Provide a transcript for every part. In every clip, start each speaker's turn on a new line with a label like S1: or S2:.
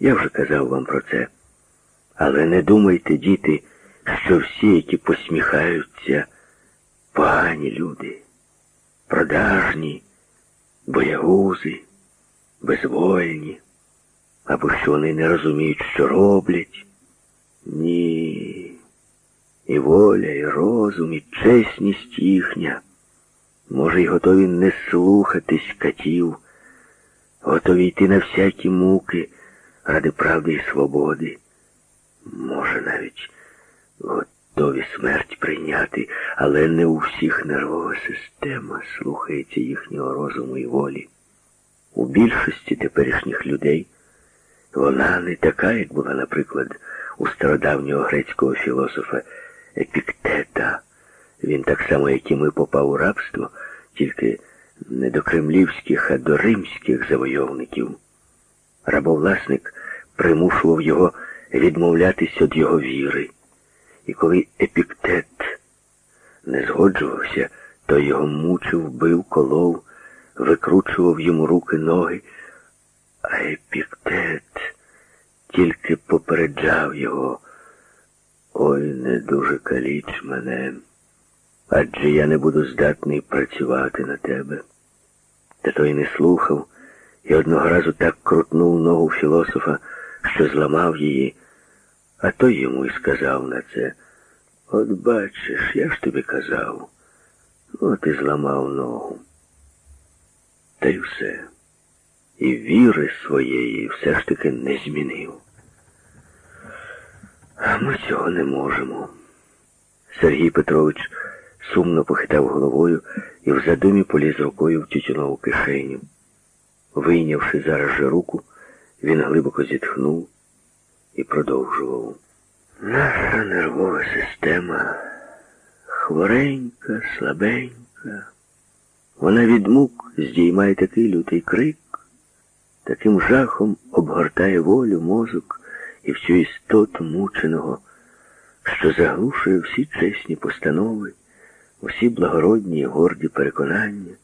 S1: Я вже казав вам про це. Але не думайте, діти, що всі, які посміхаються, погані люди, продажні, боягузи, безвольні, або що вони не розуміють, що роблять. Ні. І воля, і розум, і чесність їхня, може, й готові не слухатись катів, готові йти на всякі муки ради правди і свободи. Може, навіть готові смерть прийняти, але не у всіх нервова система слухається їхнього розуму і волі. У більшості теперішніх людей вона не така, як була, наприклад, у стародавнього грецького філософа Епіктета. Він так само, як і ми, попав у рабство, тільки не до кремлівських, а до римських завойовників. Рабовласник примушував його відмовлятись від його віри. І коли епіктет не згоджувався, то його мучив, бив, колов, викручував йому руки, ноги, а епіктет тільки попереджав його. Ой, не дуже каліч мене, адже я не буду здатний працювати на тебе. Та той не слухав і одного разу так крутнув ногу філософа, що зламав її, а той йому і сказав на це. От бачиш, я ж тобі казав, от і зламав ногу. Та й все. І віри своєї все ж таки не змінив. А ми цього не можемо. Сергій Петрович сумно похитав головою і в задумі поліз рукою в тютюнову кишеню. Вийнявши зараз же руку, він глибоко зітхнув і продовжував. Наша нервова система хворенька, слабенька. Вона від мук здіймає такий лютий крик, таким жахом обгортає волю, мозок і всю істоту мученого, що заглушує всі чесні постанови, усі благородні і горді переконання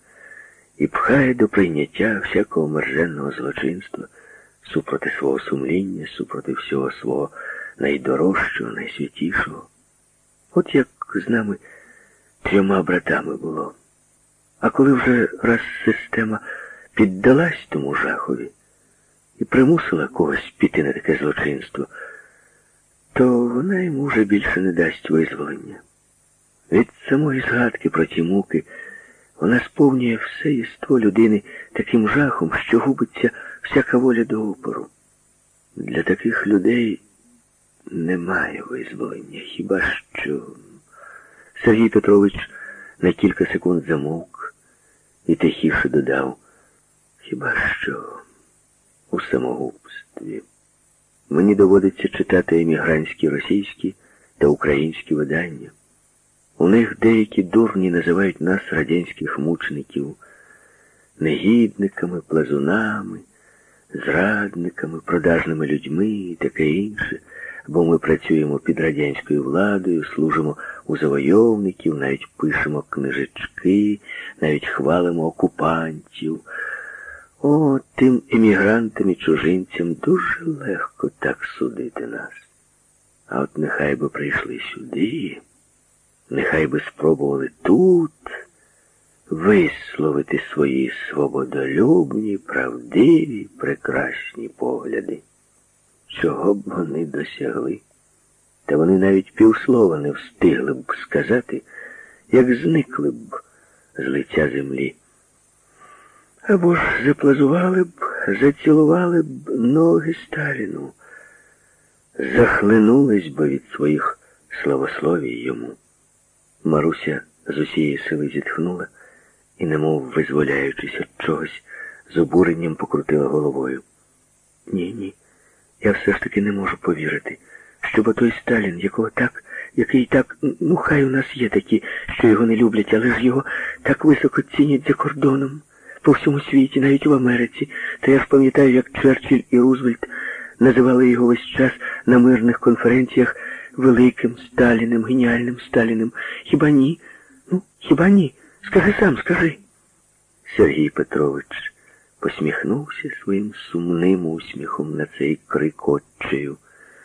S1: і пхає до прийняття всякого мерженного злочинства супроти свого сумління, супроти всього свого найдорожчого, найсвятішого. От як з нами трьома братами було. А коли вже раз система піддалась тому жахові і примусила когось піти на таке злочинство, то вона йому вже більше не дасть визволення. Від самої згадки про ті муки вона сповнює все єство людини таким жахом, що губиться всяка воля до опору. Для таких людей немає визволення, хіба що. Сергій Петрович на кілька секунд замовк і тихіше додав, хіба що у самогубстві. Мені доводиться читати емігрантські російські та українські видання. У них деякі дурні називають нас радянських мучеників негідниками, плазунами, зрадниками, продажними людьми і таке інше, бо ми працюємо під радянською владою, служимо у завойовників, навіть пишемо книжечки, навіть хвалимо окупантів. О, тим емігрантам і чужинцям дуже легко так судити нас. А от нехай би прийшли сюди. Нехай би спробували тут висловити свої свободолюбні, правдиві, прекрасні погляди. Чого б вони досягли? Та вони навіть півслова не встигли б сказати, як зникли б з лиця землі. Або ж заплазували б, зацілували б ноги Сталіну, захлинулись би від своїх славословій йому. Маруся з усієї сили зітхнула і, немов визволяючись від чогось, з обуренням покрутила головою. Ні, ні, я все ж таки не можу повірити, щоб той Сталін, якого так, який так, ну хай у нас є такі, що його не люблять, але ж його так високо цінять за кордоном, по всьому світі, навіть в Америці. Та я ж пам'ятаю, як Черчилль і Рузвельт називали його весь час на мирних конференціях великим Сталіним, геніальним Сталіним. Хіба ні? Ну, хіба ні? Скажи сам, скажи. Сергій Петрович посміхнувся своїм сумним усміхом на цей крик отчею